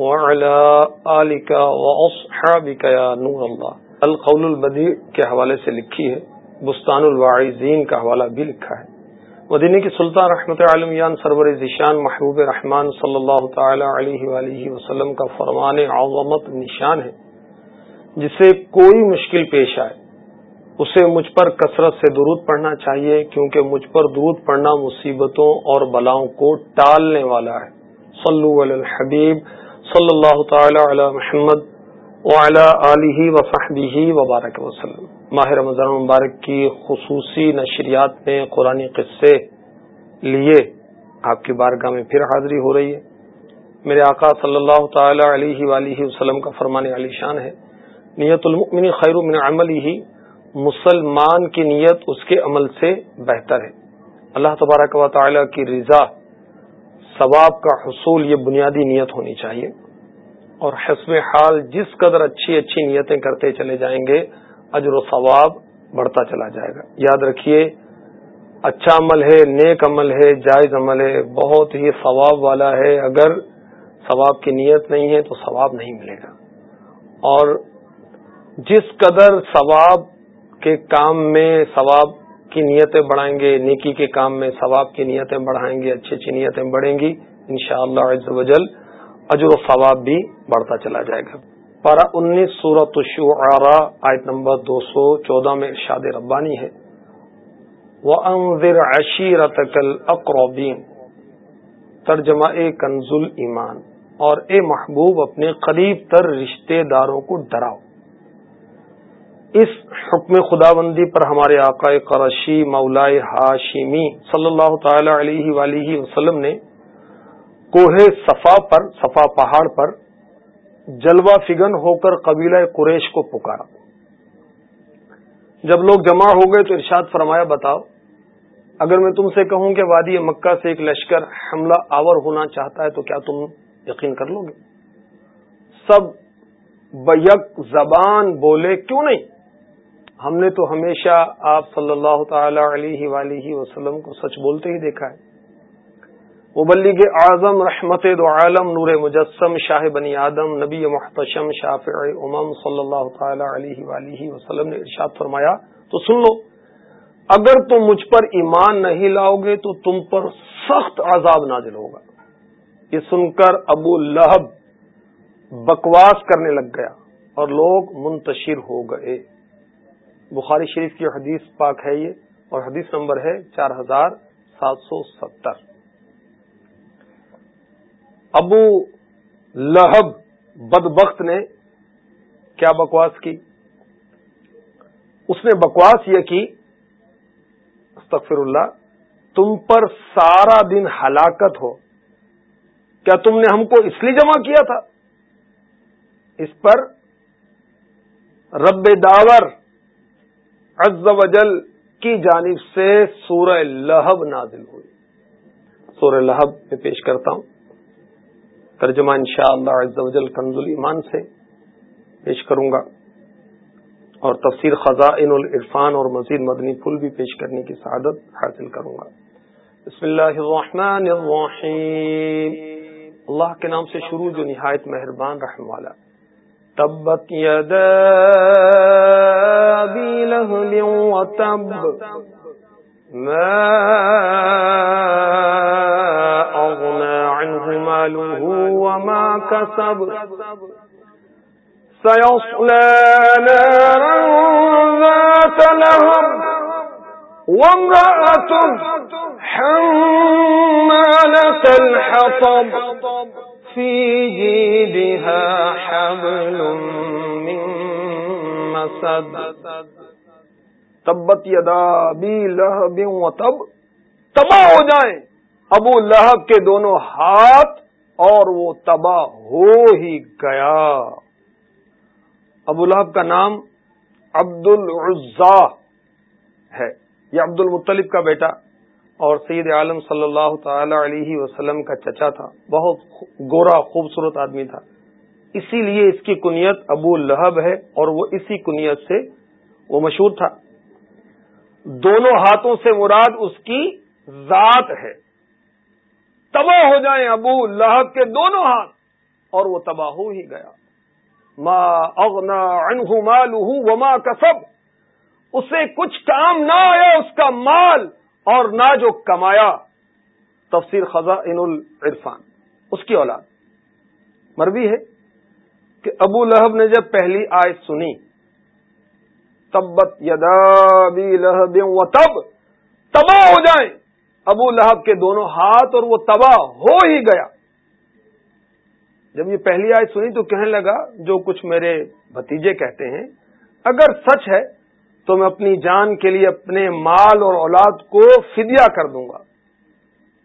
نور اللہ القول البدی کے حوالے سے لکھی ہے، بستان الواعظین کا حوالہ بھی لکھا ہے۔ مدینہ کی سلطان رحمت عالمیان سرور ذیشان محبوب رحمان صلی اللہ تعالی علیہ وآلہ وسلم کا فرمان عظمت نشان ہے۔ جسے کوئی مشکل پیش آئے، اسے مجھ پر کثرت سے درود پڑھنا چاہیے، کیونکہ مجھ پر درود پڑھنا مصیبتوں اور بلاؤں کو ٹالنے والا ہے۔ صلو علی الحبیب۔ صلی اللہ تعالی علی محمد علیہ وصحبہ وبارک وسلم۔ ماہ رمضان مبارک کی خصوصی نشریات میں قرآن قصے لیے آپ کی بارگاہ میں پھر حاضری ہو رہی ہے۔ میرے آقا صلی اللہ تعالی علیہ وآلہ وسلم کا فرمان علی شان ہے۔ نیت المؤمن خیر من عمل ہی مسلمان کی نیت اس کے عمل سے بہتر ہے۔ اللہ تبارک و تعالی کی رضا ثواب کا حصول یہ بنیادی نیت ہونی چاہیے اور حسب حال جس قدر اچھی اچھی نیتیں کرتے چلے جائیں گے، اجر و ثواب بڑھتا چلا جائے گا۔ یاد رکھیے اچھا عمل ہے، نیک عمل ہے، جائز عمل ہے، بہت ہی ثواب والا ہے۔ اگر ثواب کی نیت نہیں ہے تو ثواب نہیں ملے گا۔ اور جس قدر ثواب کے کام میں ثواب کی نیتیں بڑھائیں گے، نیکی کے کام میں ثواب کی نیتیں بڑھائیں گے، اچھی اچھی نیتیں بڑھیں گی ان شاء اللہ وجل اجر و ثواب بھی بڑھتا چلا جائے گا۔ پارا انیس سورت الشعراء، آیت نمبر دو سو چودہ میں ارشاد ربانی ہے۔ وہ انضر عشیرتک الاقربین ترجمہ اے کنزل ایمان اور اے محبوب، اپنے قریب تر رشتہ داروں کو ڈراؤ۔ اس حکم خدا بندی پر ہمارے آقا قرشی مولائے ہاشمی صلی اللہ تعالی علیہ ولیہ وسلم نے کوہ صفا پر، صفا پہاڑ پر جلوہ فگن ہو کر قبیلہ قریش کو پکارا۔ جب لوگ جمع ہو گئے تو ارشاد فرمایا، بتاؤ، اگر میں تم سے کہوں کہ وادی مکہ سے ایک لشکر حملہ آور ہونا چاہتا ہے تو کیا تم یقین کر لو گے؟ سب بیک زبان بولے، کیوں نہیں؟ ہم نے تو ہمیشہ آپ صلی اللہ تعالی علیہ ولیہ وسلم کو سچ بولتے ہی دیکھا ہے۔ مبلغ اعظم رحمت دو عالم نور مجسم شاہ بنی آدم، نبی محتشم، شافع امم صلی اللہ تعالی علیہ ولیہ وسلم نے ارشاد فرمایا، تو سن لو، اگر تم مجھ پر ایمان نہیں لاؤ گے تو تم پر سخت عذاب نازل ہوگا۔ یہ سن کر ابو لہب بکواس کرنے لگ گیا اور لوگ منتشر ہو گئے۔ بخاری شریف کی حدیث پاک ہے یہ اور حدیث نمبر ہے چار ہزار سات سو ستر۔ ابو لہب بدبخت نے کیا بکواس کی؟ اس نے بکواس یہ کی استغفر اللہ تم پر سارا دن ہلاکت ہو۔ کیا تم نے ہم کو اس لیے جمع کیا تھا؟ اس پر رب داور عز و جل کی جانب سے سورہ لہب نازل ہوئی۔ سورہ لہب میں پیش کرتا ہوں۔ ترجمہ انشاءاللہ عز و جل کنز ایمان سے پیش کروں گا۔ اور تفسیر خزائن العرفان اور مزید مدنی پھول بھی پیش کرنے کی سعادت حاصل کروں گا۔ بسم اللہ الرحمن الرحیم۔ اللہ کے نام سے شروع جو نہایت مہربان رحم والا۔ تبت يدا لهب وتب عنه ماله وما كسب. سيصلى نارا ذات لهب وامرأة حمالة الحطب. في جيدها حبل من مسد. تبت یدا بی لہب و تب، تباہ ہو جائیں۔ ابو لہب کے دونوں ہاتھ اور وہ تباہ ہو ہی گیا۔ ابو لہب کا نام عبد العزا ہے۔ یہ عبد المطلب کا بیٹا اور سید عالم صلی اللہ تعالی علیہ وسلم کا چچا تھا۔ بہت گورا، خوبصورت آدمی تھا۔ اسی لیے اس کی کنیت ابو لہب ہے اور وہ اسی کنیت سے وہ مشہور تھا۔ دونوں ہاتھوں سے مراد اس کی ذات ہے۔ تباہ ہو جائیں ابو لہب کے دونوں ہاتھ اور وہ تباہ ہو ہی گیا۔ ما اغنا عنہ مالہ وما کسب اسے کچھ کام نہ آیا، اس کا مال اور نہ جو کمایا۔ تفسیر خزا ان العرفان۔ اس کی اولاد۔ مربی ہے کہ ابو لہب نے جب پہلی آیت سنی تبت یدا بھی لہب و تب، تباہ ہو جائیں۔ ابو لہب کے دونوں ہاتھ اور وہ تباہ ہو ہی گیا۔ جب یہ پہلی آیت سنی تو کہنے لگا، جو کچھ میرے بھتیجے کہتے ہیں، اگر سچ ہے تو میں اپنی جان کے لیے اپنے مال اور اولاد کو فدیہ کر دوں گا۔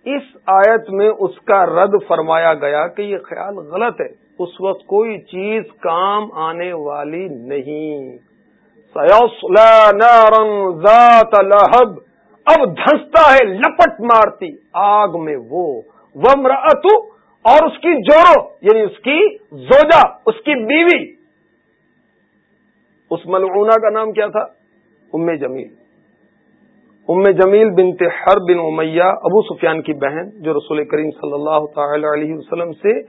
اس آیت میں اس کا رد فرمایا گیا کہ یہ خیال غلط ہے۔ اس وقت کوئی چیز کام آنے والی نہیں۔ ذات لہب اب دھنستا ہے، لپٹ مارتی۔ آگ میں وہ۔ ومراتو اور اس کی جوڑو یعنی اس کی زوجا اس کی بیوی۔ اس ملعونہ کا نام کیا تھا؟ ام جمیل۔ ام جمیل بنت ہر بن امیہ ابو سفیان کی بہن، جو رسول کریم صلی اللہ تعالی علیہ وسلم سے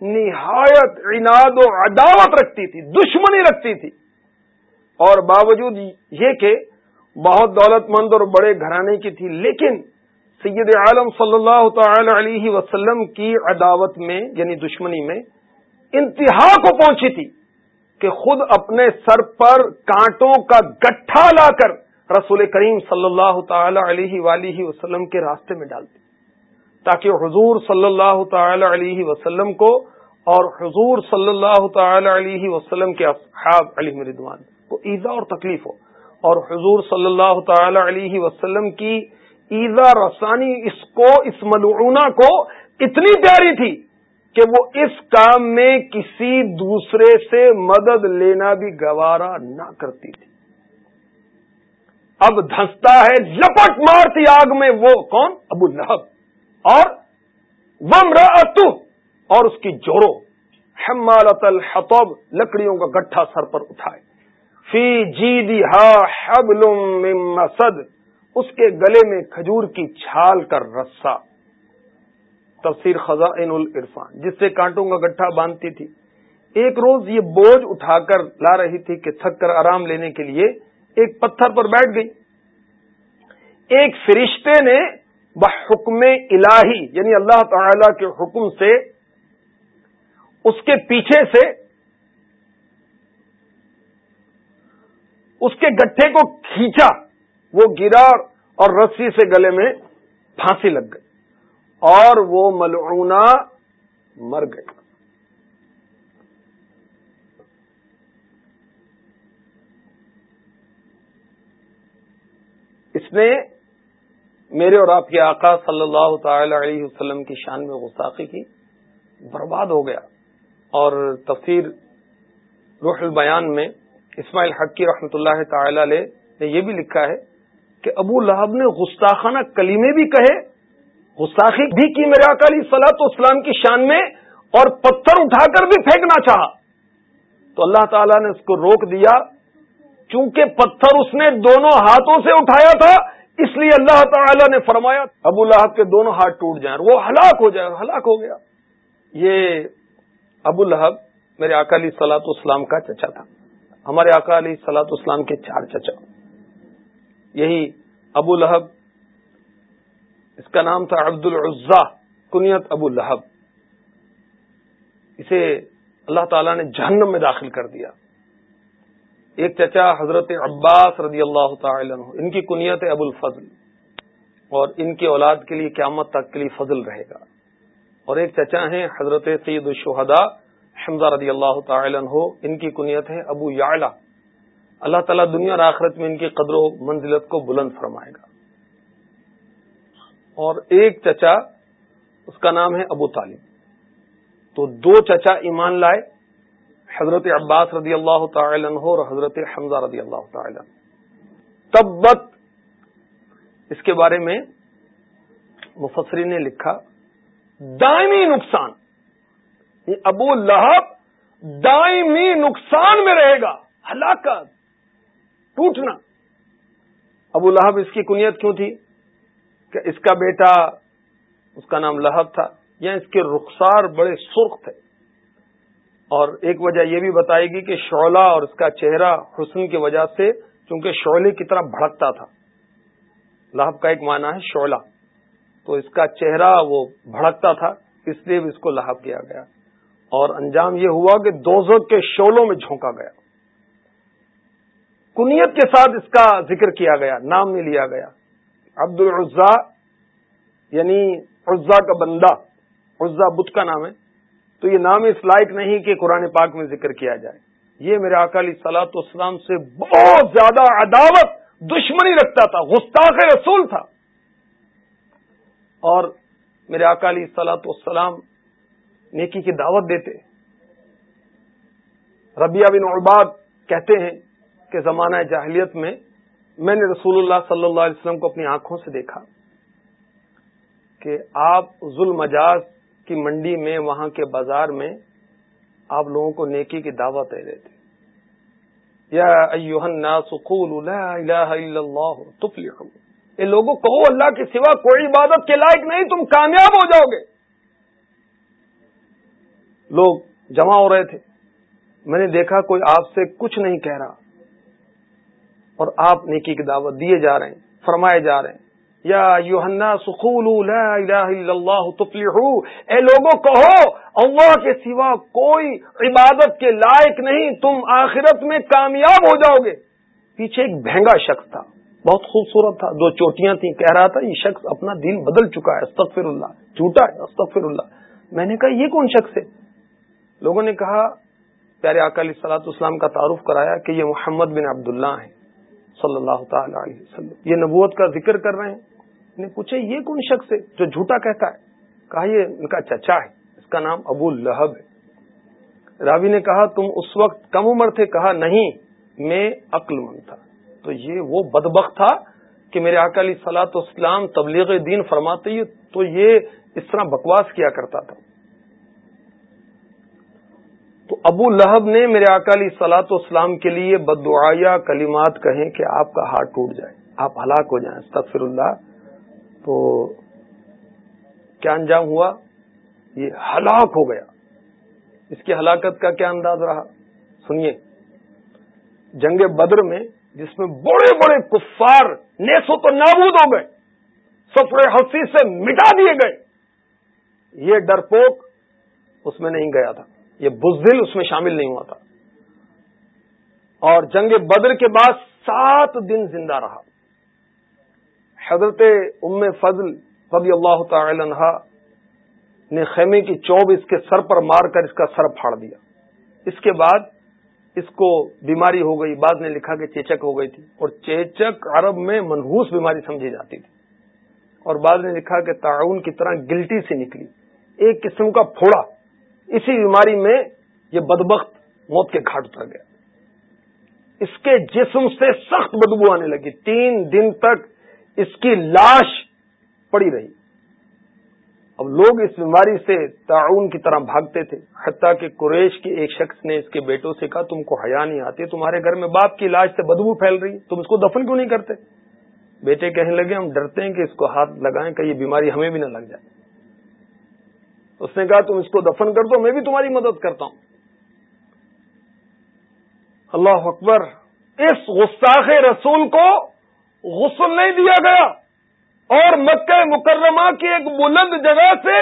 نہایت عناد و عداوت رکھتی تھی، دشمنی رکھتی تھی۔ اور باوجود یہ کہ بہت دولت مند اور بڑے گھرانے کی تھی، لیکن سید عالم صلی اللہ تعالی علیہ وسلم کی عداوت میں یعنی دشمنی میں، انتہا کو پہنچی تھی کہ خود اپنے سر پر کانٹوں کا گٹھا لا کر رسول کریم صلی اللہ تعالی علیہ ولیہ وسلم کے راستے میں ڈالتی تاکہ حضور صلی اللہ تعالی علیہ وسلم کو اور حضور صلی اللہ تعالی علیہ وسلم کے اصحاب علی مردوان کو ایزا اور تکلیف ہو۔ اور حضور صلی اللہ تعالی علیہ وسلم کی ایزا رسانی اس کو، اس ملعونہ کو اتنی پیاری تھی کہ وہ اس کام میں کسی دوسرے سے مدد لینا بھی گوارا نہ کرتی تھی۔ اب دھنستا ہے، لپٹ مارتی آگ میں وہ کون؟ ابو لہب۔ اور وم اور اس کی جوڑو حمالت الحطب، لکڑیوں کا گٹھا سر پر اٹھائے۔ فی جی دی مسد، اس کے گلے میں کھجور کی چھال کر رسا تفسیر خزائن العرفان، جس سے کانٹوں کا گٹھا باندھتی تھی۔ ایک روز یہ بوجھ اٹھا کر لا رہی تھی کہ تھک کر آرام لینے کے لیے ایک پتھر پر بیٹھ گئی۔ ایک فرشتے نے بحکم الہی یعنی اللہ تعالی کے حکم سے اس کے پیچھے سے اس کے گٹھے کو کھینچا، وہ گرا اور رسی سے گلے میں پھانسی لگ گئی اور وہ ملعونہ مر گئی۔ اس نے میرے اور آپ کے آقا صلی اللہ تعالی علیہ وسلم کی شان میں غساخی کی، برباد ہو گیا اور تفسیر روح البیان میں اسماعیل حقی رحمۃ اللہ تعالی علیہ نے یہ بھی لکھا ہے کہ ابو لہب نے گستاخانہ کلیمے بھی کہے گستاخی بھی کی میرے اکالی سلاط اسلام کی شان میں، اور پتھر اٹھا کر بھی پھینکنا چاہا۔ تو اللہ تعالیٰ نے اس کو روک دیا۔ چونکہ پتھر اس نے دونوں ہاتھوں سے اٹھایا تھا، اس لیے اللہ تعالیٰ نے فرمایا، ابو لہب کے دونوں ہاتھ ٹوٹ جائیں وہ ہلاک ہو جائے، ہلاک ہو گیا۔ یہ ابو لہب میرے اکالی سلاط اسلام کا چچا تھا۔ ہمارے آقا علیہ سلاط اسلام کے چار چچا۔ یہی ابو لہب، اس کا نام تھا عبد العزا کنیت ابو لہب۔ اسے اللہ تعالی نے جہنم میں داخل کر دیا۔ ایک چچا حضرت عباس رضی اللہ تعالی عنہ، ان کی کنیت ابو الفضل۔ اور ان کی اولاد کے لیے قیامت تک کے لیے فضل رہے گا۔ اور ایک چچا ہیں حضرت سید الشہداء حمزہ رضی اللہ تعالی عنہ، ان کی کنیت ہے ابو یعلا اللہ تعالیٰ دنیا اور آخرت میں ان کی قدر و منزلت کو بلند فرمائے گا۔ اور ایک چچا، اس کا نام ہے ابو طالب۔ تو دو چچا ایمان لائے، حضرت عباس رضی اللہ تعالی عنہ اور حضرت حمزہ رضی اللہ تعالی۔ تبت اس کے بارے میں مفسری نے لکھا، دائمی نقصان۔ ابو لہب دائمی نقصان میں رہے گا۔ ہلاکت۔ ٹوٹنا۔ ابو لہب اس کی کنیت کیوں تھی؟ کہ اس کا بیٹا، اس کا نام لہب تھا، یا اس کے رخسار بڑے سرخ تھے۔ اور ایک وجہ یہ بھی بتائے گی کہ شعلہ اور اس کا چہرہ حسن کی وجہ سے چونکہ شعلے کی طرح بھڑکتا تھا۔ لہب کا ایک معنی ہے شعلہ۔ تو اس کا چہرہ وہ بھڑکتا تھا، اس لیے بھی اس کو لہب کیا گیا۔ اور انجام یہ ہوا کہ دوزوں کے شولوں میں جھونکا گیا۔ کنیت کے ساتھ اس کا ذکر کیا گیا، نام نہیں لیا گیا۔ عبد العزا یعنی عزا کا بندہ، عزا بت کا نام ہے۔ تو یہ نام اس لائق نہیں کہ قرآن پاک میں ذکر کیا جائے۔ یہ میرے اکالی سلاط اسلام سے بہت زیادہ عداوت، دشمنی رکھتا تھا، گستاخ رسول تھا۔ اور میرے اکالی سلاط والسلام نیکی کی دعوت دیتے ربیہ بن عباد کہتے ہیں کہ زمانہ جاہلیت میں میں نے رسول اللہ صلی اللہ علیہ وسلم کو اپنی آنکھوں سے دیکھا کہ آپ ظلم اجاز کی منڈی میں، وہاں کے بازار میں آپ لوگوں کو نیکی کی دعوت دے رہے تھے یا الناس قولوا لا الہ الا اللہ تفلحوا۔ اے لوگوں، کہو اللہ کے سوا کوئی عبادت کے لائق نہیں، تم کامیاب ہو جاؤ گے۔ لوگ جمع ہو رہے تھے۔ میں نے دیکھا کوئی آپ سے کچھ نہیں کہہ رہا۔ اور آپ نیکی کی دعوت دیے جا رہے ہیں، فرمائے جا رہے ہیں۔ یا یوحنا سکول اے لوگوں، کہو، اللہ کے سوا کوئی عبادت کے لائق نہیں۔ تم آخرت میں کامیاب ہو جاؤ گے۔ پیچھے ایک بہنگا شخص تھا۔ بہت خوبصورت تھا۔ دو چوٹیاں تھیں۔ کہہ رہا تھا، یہ شخص اپنا دین بدل چکا ہے۔ استغفر اللہ، جھوٹا ہے، استغفر اللہ۔ میں نے کہا، یہ کون شخص ہے؟ لوگوں نے کہا، پیارے اکالی سلاط اسلام کا تعارف کرایا کہ یہ محمد بن عبداللہ ہیں، صلی اللہ تعالی علیہ وسلم۔ یہ نبوت کا ذکر کر رہے ہیں۔ نے پوچھے یہ کون شخص ہے جو جھوٹا کہتا ہے؟ کہا، یہ ان کا چچا ہے، اس کا نام ابو لہب ہے۔ راوی نے کہا، تم اس وقت کم عمر تھے؟ کہا، نہیں، میں عقل مند تھا۔ تو یہ وہ بدبخت تھا کہ میرے اکالی سلاط اسلام تبلیغ دین فرماتے ہی تو یہ اس طرح بکواس کیا کرتا تھا۔ تو ابو لہب نے میرے اکالی سلاط اسلام کے لیے بدعایا کلمات کہیں کہ آپ کا ہاتھ ٹوٹ جائے، آپ ہلاک ہو جائیں، استغفر اللہ۔ تو کیا انجام ہوا؟ یہ ہلاک ہو گیا۔ اس کی ہلاکت کا کیا انداز رہا؟ سنیے۔ جنگ بدر میں جس میں بڑے بڑے کفار نیسو تو نابود ہو گئے سفر ہنسی سے مٹا دیے گئے، یہ ڈرپوک اس میں نہیں گیا تھا۔ یہ بزدل اس میں شامل نہیں ہوا تھا۔ اور جنگ بدر کے بعد سات دن زندہ رہا۔ حضرت ام فضل رضی اللہ تعالی عنہ نے خیمے کی چوب اس کے سر پر مار کر اس کا سر پھاڑ دیا۔ اس کے بعد اس کو بیماری ہو گئی بعد نے لکھا کہ چیچک ہو گئی تھی اور چیچک عرب میں منحوس بیماری سمجھی جاتی تھی۔ اور بعد نے لکھا کہ تعاون کی طرح گلٹی سے نکلی، ایک قسم کا پھوڑا۔ اسی بیماری میں یہ بدبخت موت کے گھاٹ اتر گیا۔ اس کے جسم سے سخت بدبو آنے لگی۔ تین دن تک اس کی لاش پڑی رہی۔ اب لوگ اس بیماری سے تعاون کی طرح بھاگتے تھے۔ حتیٰ کہ قریش کے ایک شخص نے اس کے بیٹوں سے کہا، تم کو حیا نہیں آتی، تمہارے گھر میں باپ کی لاش سے بدبو پھیل رہی تم اس کو دفن کیوں نہیں کرتے؟ بیٹے کہنے لگے، ہم ڈرتے ہیں کہ اس کو ہاتھ لگائیں کہ یہ بیماری ہمیں بھی نہ لگ جائے۔ اس نے کہا تم اس کو دفن کر دو، میں بھی تمہاری مدد کرتا ہوں۔ اللہ اکبر، اس غستاخ رسول کو غسل نہیں دیا گیا اور مکہ مکرمہ کی ایک بلند جگہ سے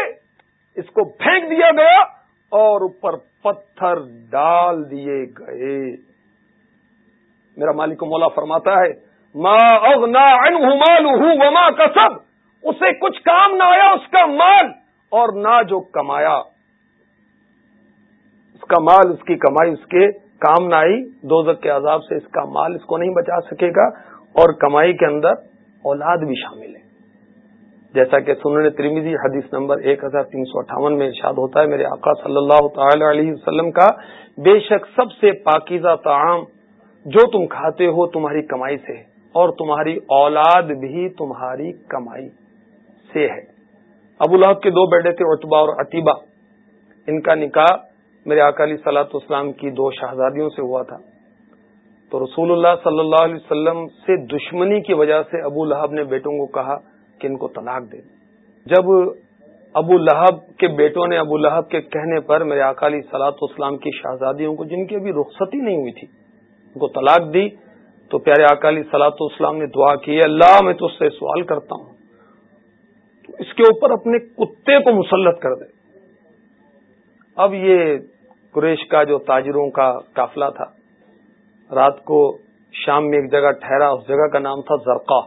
اس کو پھینک دیا گیا اور اوپر پتھر ڈال دیے گئے۔ میرا مالک مولا فرماتا ہے ماں اغنا مال وما کسب اسے کچھ کام نہ آیا، اس کا مال اور نہ جو کمایا۔ اس کا مال، اس کی کمائی، اس کے کام نہ آئی دو کے عذاب سے اس کا مال اس کو نہیں بچا سکے گا اور کمائی کے اندر اولاد بھی شامل ہے۔ جیسا کہ سنن ترمیزی حدیث نمبر ایک ہزار تین سو اٹھاون میں ارشاد ہوتا ہے، میرے آقا صلی اللہ تعالی علیہ وسلم کا بے شک سب سے پاکیزہ تعام جو تم کھاتے ہو تمہاری کمائی سے اور تمہاری اولاد بھی تمہاری کمائی سے ہے۔ ابو لہب کے دو بیٹے تھے اتبا اور عتیبہ۔ ان کا نکاح میرے اکالی سلاط اسلام کی دو شہزادیوں سے ہوا تھا۔ تو رسول اللہ صلی اللہ علیہ وسلم سے دشمنی کی وجہ سے ابو لہب نے بیٹوں کو کہا کہ ان کو طلاق دے۔ جب ابو لہب کے بیٹوں نے ابو لہب کے کہنے پر میرے اکالی سلاط اسلام کی شہزادیوں کو، جن کی ابھی رخصتی نہیں ہوئی تھی، ان کو طلاق دی، تو پیارے اکالی سلاط اسلام نے دعا کی اللہ، میں تو اس سے سوال کرتا ہوں اس کے اوپر اپنے کتے کو مسلط کر دے۔ اب یہ قریش کا جو تاجروں کا قافلہ تھا، رات کو شام میں ایک جگہ ٹھہرا، اس جگہ کا نام تھا زرقا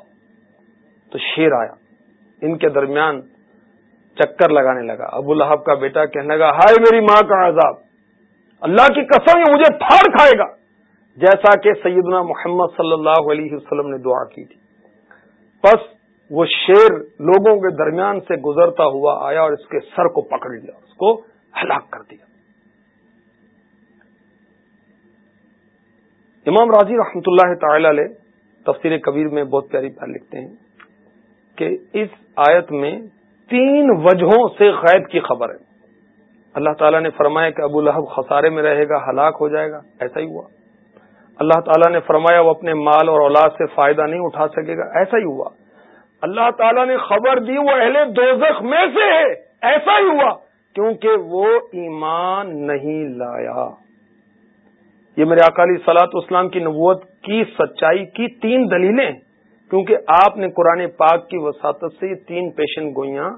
تو شیر آیا۔ ان کے درمیان چکر لگانے لگا۔ ابو لہب کا بیٹا کہنے لگا، ہائے میری ماں کا عذاب۔ اللہ کی قسم، یہ مجھے پھاڑ کھائے گا۔ جیسا کہ سیدنا محمد صلی اللہ علیہ وسلم نے دعا کی تھی۔ بس وہ شیر لوگوں کے درمیان سے گزرتا ہوا آیا اور اس کے سر کو پکڑ لیا، اس کو ہلاک کر دیا۔ امام راضی رحمۃ اللہ تعالی علیہ تفسیر کبیر میں بہت پیاری بات لکھتے ہیں کہ اس آیت میں تین وجہوں سے غیب کی خبر ہے۔ اللہ تعالیٰ نے فرمایا کہ ابو لہب خسارے میں رہے گا، ہلاک ہو جائے گا، ایسا ہی ہوا۔ اللہ تعالیٰ نے فرمایا وہ اپنے مال اور اولاد سے فائدہ نہیں اٹھا سکے گا، ایسا ہی ہوا۔ اللہ تعالیٰ نے خبر دی، وہ اہل دوزخ میں سے ہے۔ ایسا ہی ہوا۔ کیونکہ وہ ایمان نہیں لایا۔ یہ میرے اکالی سلاط اسلام کی نبوت کی سچائی کی تین دلیلیں۔ کیونکہ آپ نے قرآن پاک کی وساطت سے یہ تین پیشن گوئیاں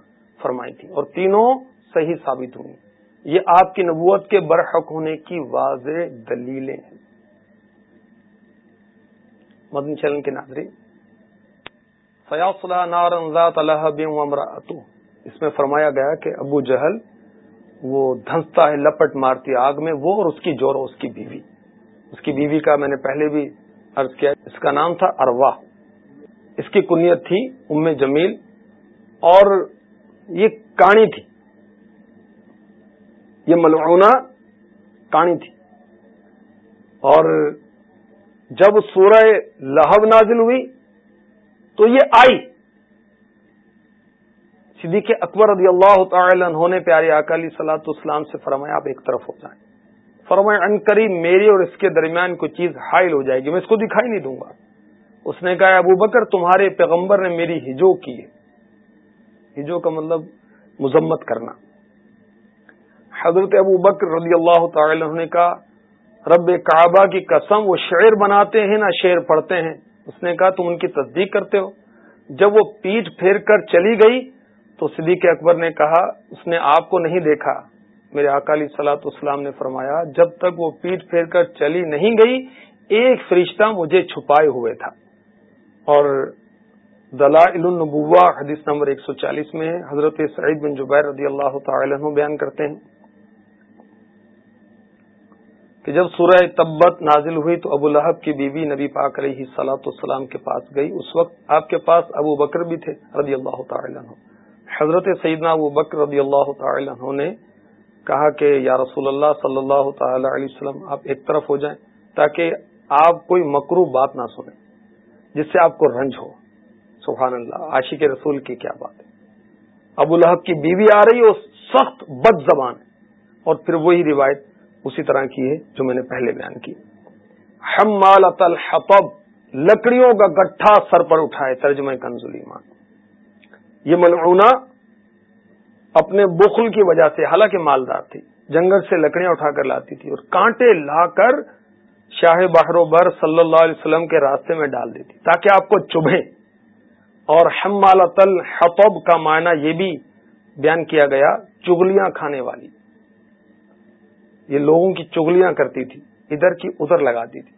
فرمائی تھیں اور تینوں صحیح ثابت ہوئی یہ آپ کی نبوت کے برحق ہونے کی واضح دلیلیں ہیں۔ مدن چلن کے ناظرین فیاصلہ نارنزات اللہ اس میں فرمایا گیا کہ ابو جہل وہ دھنستا ہے، لپٹ مارتی آگ میں، وہ اور اس کی جور اس کی بیوی۔ اس کی بیوی کا میں نے پہلے بھی عرض کیا، اس کا نام تھا اروا اس کی کنیت تھی ام جمیل، اور یہ کانی تھی۔ یہ ملعونہ کانی تھی۔ اور جب سورہ لہب نازل ہوئی تو یہ آئی۔ صدیق اکبر رضی اللہ تعالی عنہ نے پیارے اکالی سلاۃ اسلام سے فرمایا، آپ ایک طرف ہو جائیں۔ فرمایا، ان قریب میری اور اس کے درمیان کوئی چیز حائل ہو جائے گی، میں اس کو دکھائی نہیں دوں گا۔ اس نے کہا، ابو بکر، تمہارے پیغمبر نے میری ہجو کی ہے۔ ہجو کا مطلب مذمت کرنا۔ حضرت ابو بکر رضی اللہ تعالی عنہ نے کہا، رب کعبہ کی قسم، وہ شعر بناتے ہیں نہ شعر پڑھتے ہیں۔ اس نے کہا، تم ان کی تصدیق کرتے ہو. جب وہ پیٹ پھیر کر چلی گئی تو صدیق اکبر نے کہا، اس نے آپ کو نہیں دیکھا. میرے اکالی سلاط اسلام نے فرمایا، جب تک وہ پیٹ پھیر کر چلی نہیں گئی، ایک فرشتہ مجھے چھپائے ہوئے تھا. اور دلائل النبوہ حدیث نمبر ایک سو چالیس میں حضرت سعید بن جبیر رضی اللہ تعالی عنہ بیان کرتے ہیں۔ کہ جب سورہ تبت نازل ہوئی تو ابو لہب کی بیوی نبی پاک علیہ سلاۃ السلام کے پاس گئی۔ اس وقت آپ کے پاس ابو بکر بھی تھے رضی اللہ تعالی عنہ۔ حضرت سیدنا ابو بکر رضی اللہ تعالی عنہ نے کہا کہ یا رسول اللہ صلی اللہ تعالی علیہ وسلم، آپ ایک طرف ہو جائیں تاکہ آپ کوئی مکرو بات نہ سنیں، جس سے آپ کو رنج ہو۔ سبحان اللہ، عاشق رسول کی کیا بات ہے۔ ابو الحب کی بیوی آ رہی ہے سخت بد زبان ہے۔ اور پھر وہی روایت اسی طرح کی ہے جو میں نے پہلے بیان کی۔ ہم مال اتل لکڑیوں کا گٹھا سر پر اٹھائے، ترجمہ کنزلی مان یہ ملعونہ اپنے بخل کی وجہ سے، حالانکہ مالدار تھی، جنگل سے لکڑیاں اٹھا کر لاتی تھی اور کانٹے لا کر شاہ بحر و بر صلی اللہ علیہ وسلم کے راستے میں ڈال دیتی، تاکہ آپ کو چبھے اور حمالتل حطب کا معنی یہ بھی بیان کیا گیا چگلیاں کھانے والی۔ یہ لوگوں کی چگلیاں کرتی تھی، ادھر کی ادھر لگاتی تھی۔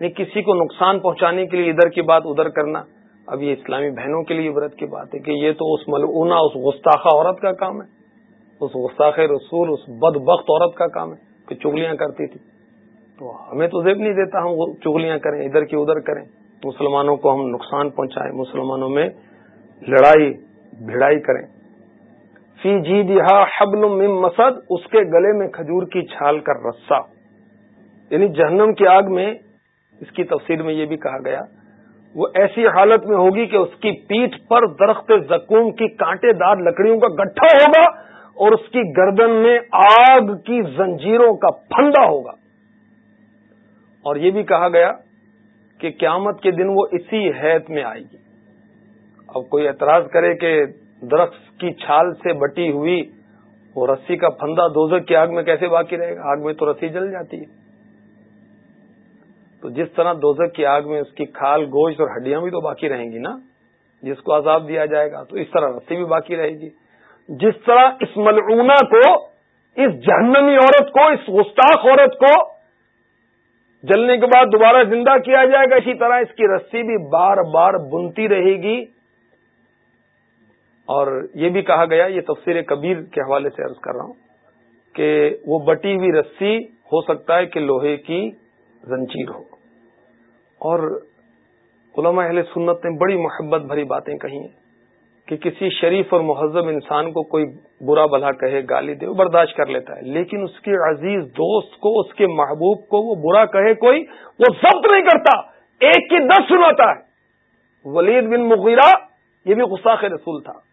نہیں، کسی کو نقصان پہنچانے کے لیے ادھر کی بات ادھر کرنا، اب یہ اسلامی بہنوں کے لیے عبرت کی بات ہے کہ یہ تو اس ملعونہ، اس گستاخہ عورت کا کام ہے۔ اس گستاخ رسول، اس بد بخت عورت کا کام ہے کہ چگلیاں کرتی تھی۔ تو ہمیں تو زیب نہیں دیتا ہم چگلیاں کریں، ادھر کی ادھر کریں۔ مسلمانوں کو ہم نقصان پہنچائیں، مسلمانوں میں لڑائی بھڑائی کریں۔ فی جی دہا حبل مسد، اس کے گلے میں کھجور کی چھال کر رسا یعنی جہنم کی آگ میں، اس کی تفسیر میں یہ بھی کہا گیا، وہ ایسی حالت میں ہوگی کہ اس کی پیٹھ پر درخت زکوم کی کانٹے دار لکڑیوں کا گٹھا ہوگا اور اس کی گردن میں آگ کی زنجیروں کا پھندا ہوگا۔ اور یہ بھی کہا گیا کہ قیامت کے دن وہ اسی حید میں آئے گی۔ اب کوئی اعتراض کرے کہ درخت کی چھال سے بٹی ہوئی وہ رسی کا پھندا دوزک کی آگ میں کیسے باقی رہے گا؟ آگ میں تو رسی جل جاتی ہے۔ تو جس طرح دوزک کی آگ میں اس کی کھال، گوشت اور ہڈیاں بھی تو باقی رہیں گی نا، جس کو عذاب دیا جائے گا، تو اس طرح رسی بھی باقی رہے گی۔ جس طرح اس ملعونہ کو، اس جہنمی عورت کو، اس گستاخ عورت کو جلنے کے بعد دوبارہ زندہ کیا جائے گا، اسی طرح اس کی رسی بھی بار بار بنتی رہے گی۔ اور یہ بھی کہا گیا، یہ تفسیر کبیر کے حوالے سے عرض کر رہا ہوں کہ وہ بٹی ہوئی رسی ہو سکتا ہے کہ لوہے کی زنجیر ہو۔ اور علماء اہل سنت نے بڑی محبت بھری باتیں کہی ہیں کہ کسی شریف اور مہذب انسان کو کوئی برا بلا کہے، گالی دے، وہ برداشت کر لیتا ہے۔ لیکن اس کے عزیز دوست کو، اس کے محبوب کو وہ برا کہے کوئی وہ ضبط نہیں کرتا، ایک کی دس سناتا ہے۔ ولید بن مغیرہ، یہ بھی غصاخ رسول تھا۔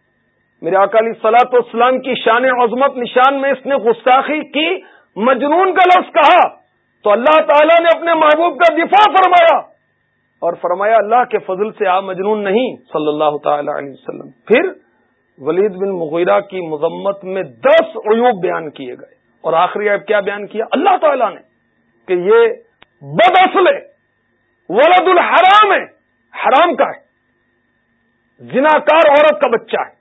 میرے اکالی سلاط اسلام کی شان عظمت نشان میں اس نے غصاخی کی، مجنون کا لفظ کہا۔ تو اللہ تعالیٰ نے اپنے محبوب کا دفاع فرمایا اور فرمایا، اللہ کے فضل سے آپ مجنون نہیں، صلی اللہ تعالی علیہ وسلم۔ پھر ولید بن مغیرہ کی مذمت میں دس عیوب بیان کیے گئے۔ اور آخری عیب کیا بیان کیا؟ اللہ تعالیٰ نے کہ یہ بد اصل ہے ولد الحرام ہے۔ حرام کا ہے۔ زناکار عورت کا بچہ ہے۔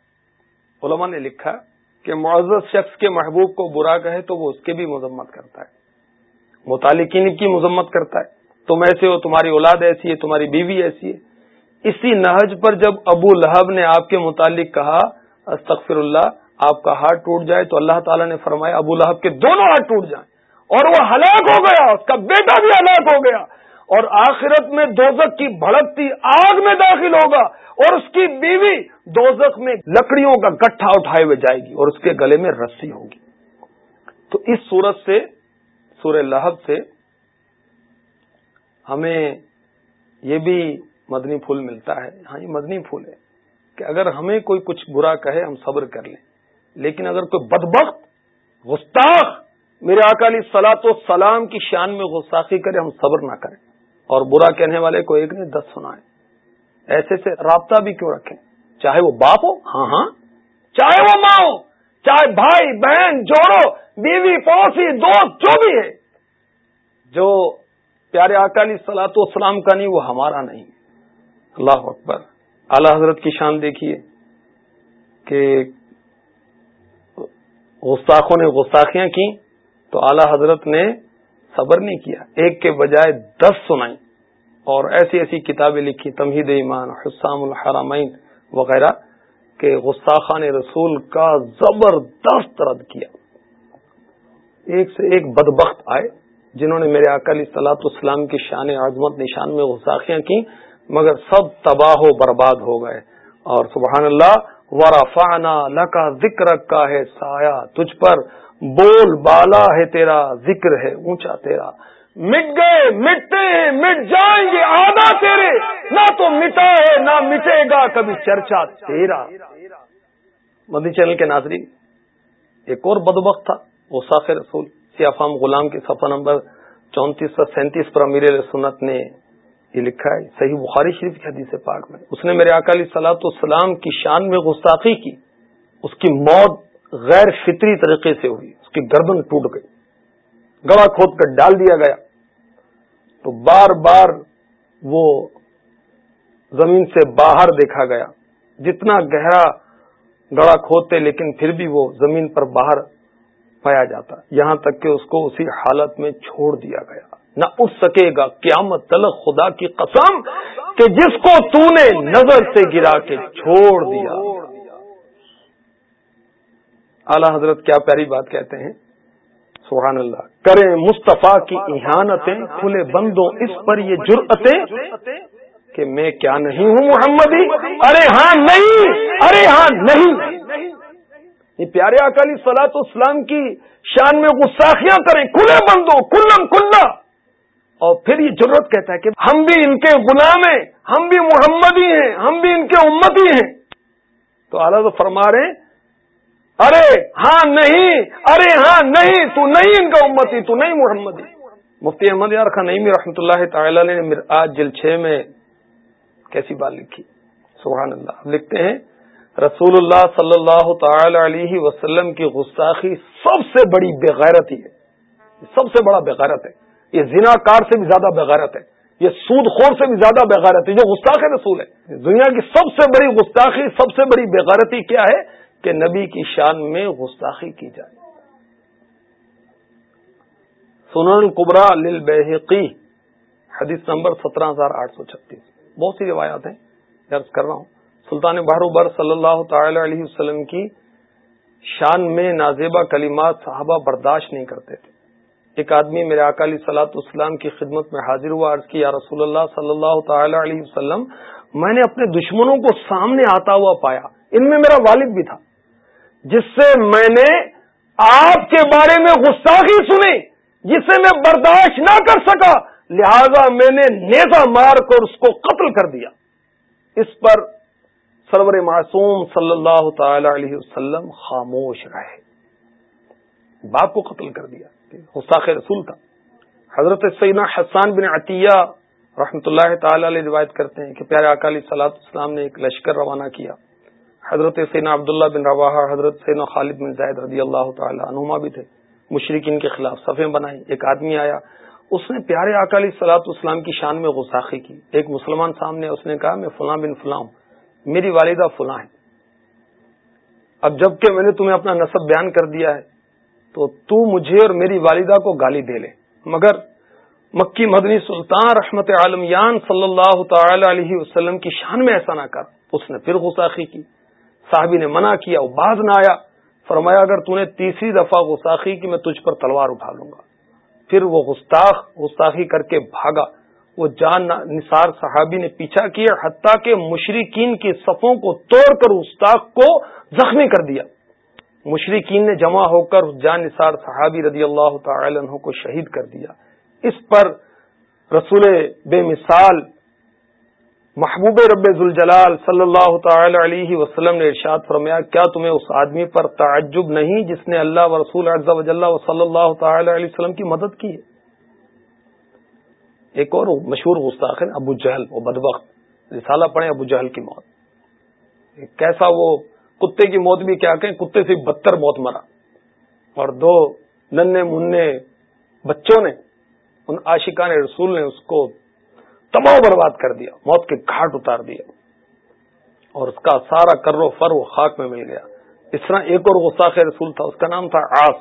علماء نے لکھا کہ معزز شخص کے محبوب کو برا کہے تو وہ اس کے بھی مذمت کرتا ہے۔ متعلقین کی مذمت کرتا ہے۔ تم ایسے ہو، تمہاری اولاد ایسی ہے، تمہاری بیوی ایسی ہے۔ اسی نہج پر جب ابو لہب نے آپ کے متعلق کہا استغفر اللہ آپ کا ہاتھ ٹوٹ جائے تو اللہ تعالیٰ نے فرمایا، ابو لہب کے دونوں ہاتھ ٹوٹ جائیں اور وہ ہلاک ہو گیا، اس کا بیٹا بھی ہلاک ہو گیا۔ اور آخرت میں دوزک کی بھڑکتی آگ میں داخل ہوگا اور اس کی بیوی دوزک میں لکڑیوں کا گٹھا اٹھائے ہوئے جائے گی اور اس کے گلے میں رسی ہوگی۔ تو اس صورت سے، سورہ لہب سے ہمیں یہ بھی مدنی پھول ملتا ہے۔ ہاں یہ مدنی پھول ہے کہ اگر ہمیں کوئی کچھ برا کہے، ہم صبر کر لیں۔ لیکن اگر کوئی بدبخت گستاخ میرے اکالی سلاط و سلام کی شان میں غستاخی کرے، ہم صبر نہ کریں۔ اور برا کہنے والے کو ایک نے دس سنائے۔ ایسے سے رابطہ بھی کیوں رکھیں؟ چاہے وہ باپ ہو ہاں ہاں۔ چاہے وہ ماں ہو، چاہے بھائی، بہن، جوڑو، بیوی، پڑوسی، دوست، جو بھی ہے۔ جو پیارے اکالی سلاط اسلام کا نہیں، وہ ہمارا نہیں۔ اللہ اکبر۔ اعلی حضرت کی شان دیکھیے کہ گستاخوں نے گستاخیاں کی تو اعلی حضرت نے صبر نہیں کیا۔ ایک کے بجائے دس سنائی اور ایسی ایسی کتابیں لکھی، تمہید ایمان، حسام الحرامین وغیرہ، کہ گستاخان رسول کا زبردست رد کیا۔ ایک سے ایک بدبخت آئے، جنہوں نے میرے اکالی سلاط اسلام کی شان عظمت، نشان میں غساخیاں کی مگر سب تباہ و برباد ہو گئے۔ اور سبحان اللہ ورفانا لکا ذکر کا ہے سایہ، تجھ پر بول بالا ہے تیرا، ذکر ہے اونچا تیرا۔ مٹ گئے، مٹتے ہیں، مٹ جائیں گے آدھا تیرے۔ نہ تو مٹا ہے، نہ مٹے گا کبھی چرچا تیرا۔ مدی چینل کے ناظرین، ایک اور بدبخت تھا، وہ ساخ رسول سیافام غلام کے صفحہ نمبر چونتیس سو سینتیس پر امیر سنت نے یہ لکھا ہے، صحیح بخاری شریف کی حدیث پاک میں۔ اس نے میرے اکالی سلاط السلام کی شان میں گستاخی کی، اس کی موت غیر فطری طریقے سے ہوئی، اس کی گردن ٹوٹ گئی گڑا کھود کر ڈال دیا گیا۔ تو بار بار وہ زمین سے باہر دیکھا گیا۔ جتنا گہرا گڑا کھودتے، لیکن پھر بھی وہ زمین پر باہر پایا جاتا۔ یہاں تک کہ اس کو اسی حالت میں چھوڑ دیا گیا۔ نہ اٹھ سکے گا قیامت تلق خدا کی قسم کہ جس کو تو نے نظر سے گرا کے چھوڑ دیا۔ اعلی حضرت کیا پیاری بات کہتے ہیں؟ سبحان اللہ۔ کریں مصطفیٰ کی احانتیں، کھلے بندوں، اس پر یہ جرتیں کہ میں کیا نہیں ہوں محمدی؟ ارے ہاں نہیں، ارے ہاں نہیں۔ یہ پیارے اکالی سلاط اسلام کی شان میں گستاخیاں کریں؟ کھلے بندو کلم کھلا۔ اور پھر یہ ضرورت کہتا ہے کہ ہم بھی ان کے غلام ہیں، ہم بھی محمدی ہیں، ہم بھی ان کے امتی ہیں۔ تو اعلیٰ تو فرما رہے ہیں، ارے ہاں نہیں، ارے ہاں نہیں، تو نہیں ان کا امتی، تو نہیں محمدی۔ مفتی احمد یار خان نئی رحمۃ اللہ تعالی نے آج جل چھ میں کیسی بات لکھی؟ سبحان اللہ۔ لکھتے ہیں، رسول اللہ صلی اللہ تعالی علیہ وسلم کی گستاخی سب سے بڑی بےغیرتی ہے۔ سب سے بڑا بےغیرت ہے۔ یہ زنا کار سے بھی زیادہ بےغیرت ہے، یہ سود خور سے بھی زیادہ بےغیرت ہے جو گستاخ رسول ہے۔ دنیا کی سب سے بڑی گستاخی، سب سے بڑی بےغیرتی کیا ہے؟ کہ نبی کی شان میں گستاخی کی جائے۔ سنن قبرا لل بحقی حدیث نمبر سترہ ہزار آٹھ سو چھتیس۔ بہت سی روایات ہیں درج کر رہا ہوں۔ سلطان بہرو بر صلی اللہ تعالی علیہ وسلم کی شان میں نازیبہ کلمات صحابہ برداشت نہیں کرتے تھے۔ ایک آدمی میرے اکالی سلاط اسلام کی خدمت میں حاضر ہوا، عرض کی، یا رسول اللہ صلی اللہ تعالی علیہ وسلم، میں نے اپنے دشمنوں کو سامنے آتا ہوا پایا۔ ان میں میرا والد بھی تھا، جس سے میں نے آپ کے بارے میں گستاخی سنی جسے میں برداشت نہ کر سکا۔ لہذا میں نے نیزا مار کر اس کو قتل کر دیا۔ اس پر سرور معصوم صلی اللہ تعالی علیہ وسلم خاموش رہے۔ باپ کو قتل کر دیا۔ حساخ رسول تھا۔ حضرت سیدنا حسان بن عطیہ رحمۃ اللہ تعالی علیہ روایت کرتے ہیں کہ پیارے اکالی سلاط اسلام نے ایک لشکر روانہ کیا۔ حضرت سینا عبداللہ بن روا حضرت سینا خالد بن زید رضی اللہ تعالی عنہما بھی تھے۔ مشرقین کے خلاف صفیں بنائی ایک آدمی آیا۔ اس نے پیارے اکالی سلاط اسلام کی شان میں غساخی کی۔ ایک مسلمان سامنے اس نے کہا، میں فلاں بن فلاں ہوں۔ میری والدہ فلاں ہے۔ اب جبکہ میں نے تمہیں اپنا نصب بیان کر دیا ہے تو تو مجھے اور میری والدہ کو گالی دے لے۔ مگر مکی مدنی سلطان رحمت عالمیان صلی اللہ تعالی علیہ وسلم کی شان میں ایسا نہ کر۔ اس نے پھر غساخی کی۔ صاحبی نے منع کیا، وہ باز نہ آیا۔ فرمایا، اگر تو نے تیسری دفعہ غساخی کی، میں تجھ پر تلوار اٹھا لوں گا۔ پھر وہ گستاخ گستاخی کر کے بھاگا۔ وہ جان نثار صحابی نے پیچھا کیا، حتیٰ کہ مشرقین کی صفوں کو توڑ کر استاخ کو زخمی کر دیا۔ مشرقین نے جمع ہو کر جان نثار صحابی رضی اللہ تعالی عنہ کو شہید کر دیا۔ اس پر رسول بے مثال محبوب رب ذوالجلال صلی اللہ تعالی علیہ وسلم نے ارشاد فرمایا، کیا تمہیں اس آدمی پر تعجب نہیں جس نے اللہ و رسول اعضا وجل و صلی اللہ تعالی علیہ وسلم کی مدد کی ہے؟ ایک اور مشہور گستاخ ہے ابو جہل، وہ بدبخت، رسالہ پڑے ابو جہل کی موت۔ کیسا وہ کتے کی موت بھی کیا کہیں، کتے سے بدتر موت مرا۔ اور دو ننے منہ بچوں نے، ان عاشقان رسول نے اس کو تباہ برباد کر دیا، موت کے گھاٹ اتار دیا۔ اور اس کا سارا کرو فر وہ خاک میں مل گیا۔ اس طرح ایک اور غصہ رسول تھا، اس کا نام تھا آس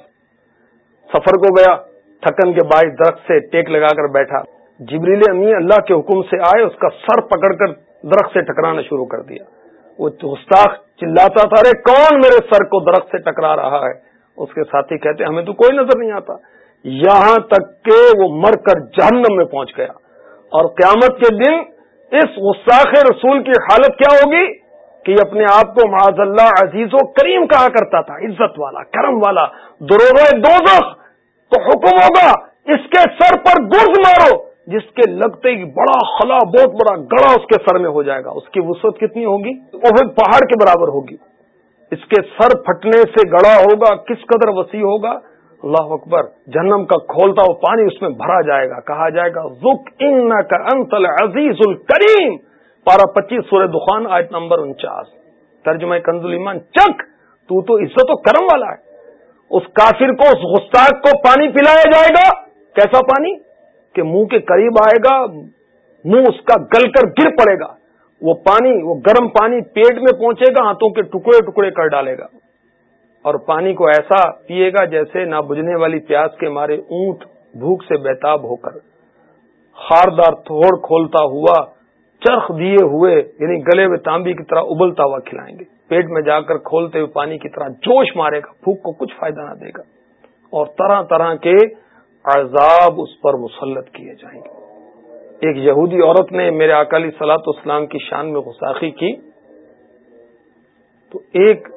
سفر کو گیا، تھکن کے باعث درخت سے ٹیک لگا کر بیٹھا۔ جبریل امی اللہ کے حکم سے آئے، اس کا سر پکڑ کر درخت سے ٹکرانا شروع کر دیا۔ وہ گستاخ چلاتا تھا، ارے، کون میرے سر کو درخت سے ٹکرا رہا ہے؟ اس کے ساتھی کہتے ہمیں تو کوئی نظر نہیں آتا۔ یہاں تک کہ وہ مر کر جہنم میں پہنچ گیا۔ اور قیامت کے دن اس غصاخ رسول کی حالت کیا ہوگی؟ کہ یہ اپنے آپ کو معاذ اللہ عزیز و کریم کہا کرتا تھا، عزت والا، کرم والا، دروغ دو تو حکم ہوگا، اس کے سر پر گرز مارو۔ جس کے لگتے ہی بڑا خلا بہت بڑا گڑا اس کے سر میں ہو جائے گا۔ اس کی وسعت کتنی ہوگی؟ وہ پہاڑ کے برابر ہوگی۔ اس کے سر پھٹنے سے گڑا ہوگا، کس قدر وسیع ہوگا؟ اللہ اکبر جنم کا کھولتا ہوا پانی اس میں بھرا جائے گا۔ کہا جائے گا زک ان کا انتل عزیز الکریم پارہ پچیس سورہ دخان، آیت نمبر انچاس۔ ترجمہ کنز ایمان چک تو تو عزت و کرم والا ہے۔ اس کافر کو، اس گستاخ کو پانی پلایا جائے گا؟ کیسا پانی؟ کہ منہ کے قریب آئے گا، منہ اس کا گل کر گر پڑے گا۔ وہ پانی، وہ گرم پانی پیٹ میں پہنچے گا، ہاتھوں کے ٹکڑے ٹکڑے کر ڈالے گا۔ اور پانی کو ایسا پیے گا جیسے نہ بجھنے والی پیاس کے مارے اونٹ بھوک سے بےتاب ہو کر۔ خاردار تھوڑ کھولتا ہوا، چرخ دیے ہوئے یعنی گلے میں تانبی کی طرح ابلتا ہوا کھلائیں گے۔ پیٹ میں جا کر کھولتے ہوئے پانی کی طرح جوش مارے گا، بھوک کو کچھ فائدہ نہ دے گا۔ اور طرح طرح کے عذاب اس پر مسلط کیے جائیں گے۔ ایک یہودی عورت نے میرے اکالی سلاط اسلام کی شان میں غساخی کی تو ایک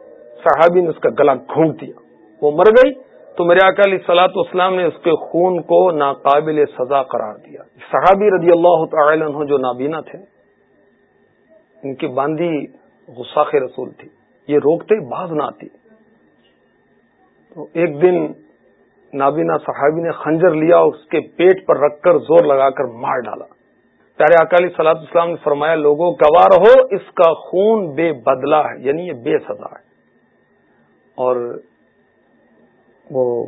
صحابی نے اس کا گلا گھونٹ دیا۔ وہ مر گئی تو میرے اکالی سلاط اسلام نے اس کے خون کو ناقابل سزا قرار دیا۔ صحابی رضی اللہ تعالی عنہ جو نابینا تھے، ان کی باندھی غساخ رسول تھی۔ یہ روکتے باز نہ آتی۔ تو ایک دن نابینا صحابی نے خنجر لیا اس کے پیٹ پر رکھ کر زور لگا کر مار ڈالا۔ پیارے اکالی سلاط اسلام نے فرمایا، لوگوں گوار ہو اس کا خون بے بدلا ہے یعنی یہ بے سزا ہے۔ اور وہ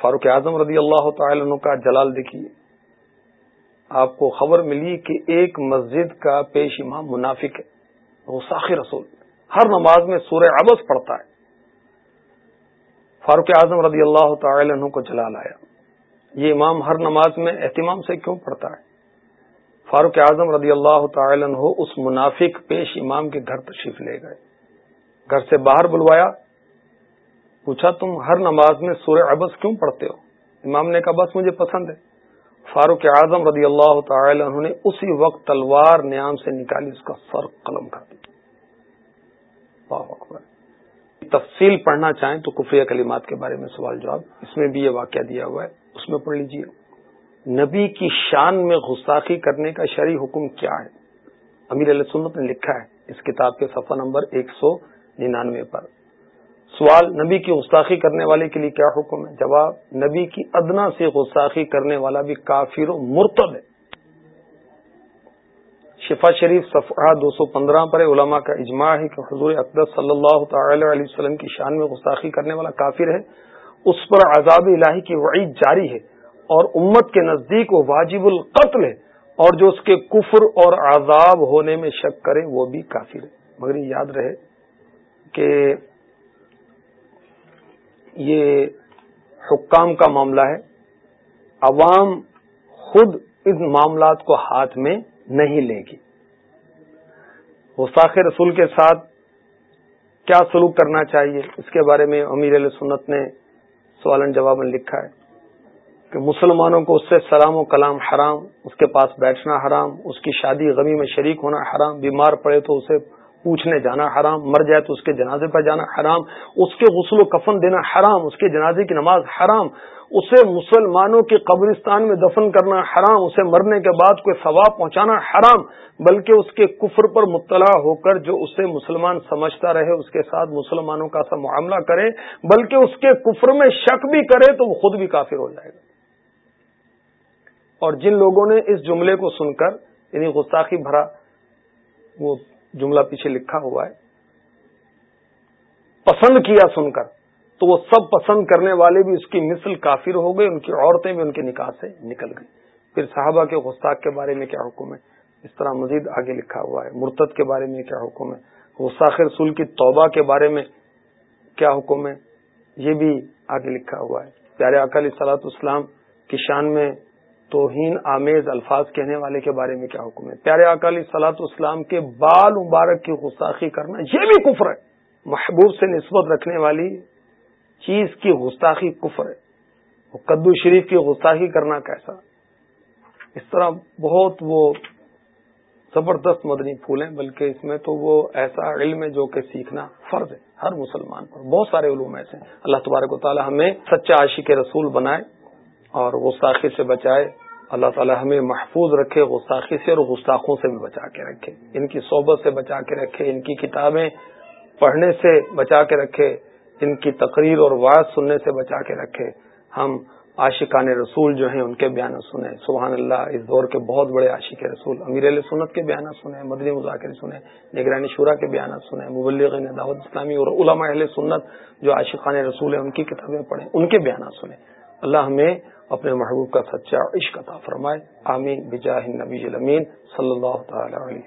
فاروق اعظم رضی اللہ تعالی عنہ کا جلال دیکھیے۔ آپ کو خبر ملی کہ ایک مسجد کا پیش امام منافق ہے، وہ ساخر رسول، ہر نماز میں سورہ ابس پڑھتا ہے۔ فاروق اعظم رضی اللہ تعالی عنہ کو جلال آیا۔ یہ امام ہر نماز میں اہتمام سے کیوں پڑھتا ہے؟ فاروق اعظم رضی اللہ تعالی عنہ اس منافق پیش امام کے گھر تشریف لے گئے۔ گھر سے باہر بلوایا۔ پوچھا، تم ہر نماز میں سورہ ابس کیوں پڑھتے ہو؟ امام نے کہا، بس مجھے پسند ہے۔ فاروق اعظم رضی اللہ تعالی عنہ نے اسی وقت تلوار نیام سے نکالی، اس کا سر قلم کر دیا۔ اکبر۔ تفصیل پڑھنا چاہیں تو کفری کلمات کے بارے میں سوال جواب، اس میں بھی یہ واقعہ دیا ہوا ہے، اس میں پڑھ لیجیے نبی کی شان میں غستاخی کرنے کا شرعی حکم کیا ہے؟ امیر علیہ سنت نے لکھا ہے اس کتاب کے صفحہ نمبر ایک سو ننانوے پر۔ سوال، نبی کی غستاخی کرنے والے کے لیے کیا حکم ہے؟ جواب، نبی کی ادنا سے غستاخی کرنے والا بھی کافر و مرتب ہے۔ شفا شریف صفحہ دو سو پندرہ پر علماء کا اجماع ہے کہ حضور اقدس صلی اللہ تعالی علیہ وسلم کی شان میں غستاخی کرنے والا کافر ہے۔ اس پر عذاب الہی کی وعید جاری ہے اور امت کے نزدیک وہ واجب القتل ہے اور جو اس کے کفر اور عذاب ہونے میں شک کرے وہ بھی کافر ہے۔ مگر یہ یاد رہے کہ یہ حکام کا معاملہ ہے۔ عوام خود ان معاملات کو ہاتھ میں نہیں لے گی۔ وساخ رسول کے ساتھ کیا سلوک کرنا چاہیے؟ اس کے بارے میں امیر علیہ سنت نے سوالن جواب میں لکھا ہے کہ مسلمانوں کو اس سے سلام و کلام حرام، اس کے پاس بیٹھنا حرام، اس کی شادی غمی میں شریک ہونا حرام، بیمار پڑے تو اسے پوچھنے جانا حرام، مر جائے تو اس کے جنازے پر جانا حرام، اس کے غسل و کفن دینا حرام، اس کے جنازے کی نماز حرام، اسے مسلمانوں کے قبرستان میں دفن کرنا حرام، اسے مرنے کے بعد کوئی ثواب پہنچانا حرام، بلکہ اس کے کفر پر مطلع ہو کر جو اسے مسلمان سمجھتا رہے، اس کے ساتھ مسلمانوں کا سا معاملہ کرے، بلکہ اس کے کفر میں شک بھی کرے تو وہ خود بھی کافر ہو جائے گا۔ اور جن لوگوں نے اس جملے کو سن کر یعنی غستاخی بھرا، وہ جملہ پیچھے لکھا ہوا ہے، پسند کیا سن کر، تو وہ سب پسند کرنے والے بھی اس کی مثل کافر ہو گئے، ان کی عورتیں بھی ان کے نکاح سے نکل گئی پھر صحابہ کے غستاخ کے بارے میں کیا حکم ہے؟ اس طرح مزید آگے لکھا ہوا ہے۔ مرتد کے بارے میں کیا حکم ہے؟ غستاخ رسول کی توبہ کے بارے میں کیا حکم ہے؟ یہ بھی آگے لکھا ہوا ہے۔ پیارے اکالی سلاط اسلام کی شان میں توہین آمیز الفاظ کہنے والے کے بارے میں کیا حکم ہے؟ پیارے اکالی سلاط اسلام کے بال مبارک کی غستاخی کرنا یہ بھی کفر ہے۔ محبوب سے نسبت رکھنے والی چیز کی غستاخی کفر ہے۔ وہ کدو شریف کی غستاخی کرنا کیسا؟ اس طرح بہت وہ زبردست مدنی پھول ہیں، بلکہ اس میں تو وہ ایسا علم ہے جو کہ سیکھنا فرض ہے ہر مسلمان پر۔ بہت سارے علوم ایسے ہیں۔ اللہ تبارک و تعالی ہمیں سچا عاشق رسول بنائے۔ اور غستاخی سے بچائے۔ اللہ تعالی ہمیں محفوظ رکھے غستاخی سے اور گستاخوں سے بھی بچا کے رکھے۔ ان کی صحبت سے بچا کے رکھے، ان کی کتابیں پڑھنے سے بچا کے رکھے، ان کی تقریر اور واضح سننے سے بچا کے رکھے۔ ہم عاشقان رسول جو ہیں، ان کے بیانات سنیں۔ سبحان اللہ، اس دور کے بہت بڑے عاشق رسول۔ امیر علیہ سنت کے بیانات سنیں، مدنی مذاکر سنیں، نگرانی شورا کے بیانات سنیں، مبلغ دعوت اسلامی اور علماء اہل سنت جو عاشقان رسول ہیں، ان کی کتابیں پڑھیں، ان کے بیانات سنیں۔ اللہ ہمیں اپنے محبوب کا سچا عشق عطا فرمائے۔ آمین۔ بجاہ نبی المین صلی اللہ تعالی علیہ